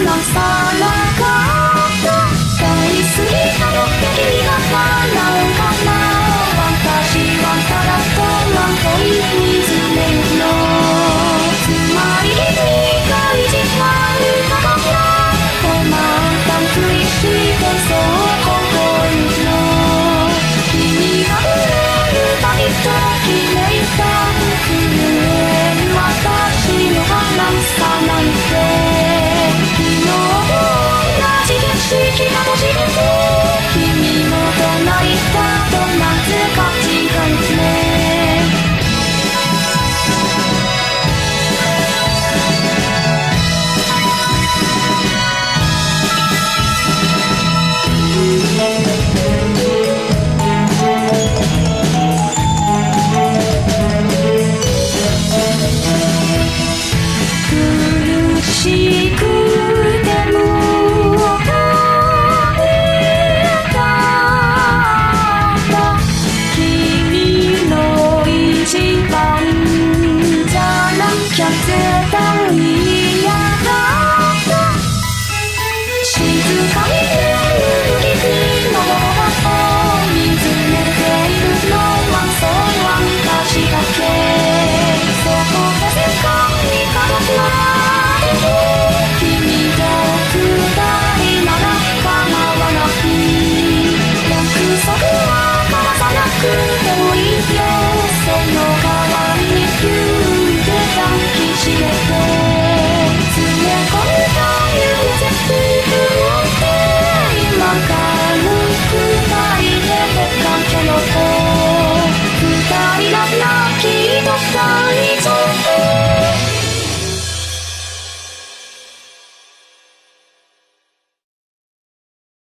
solo, solo. きな星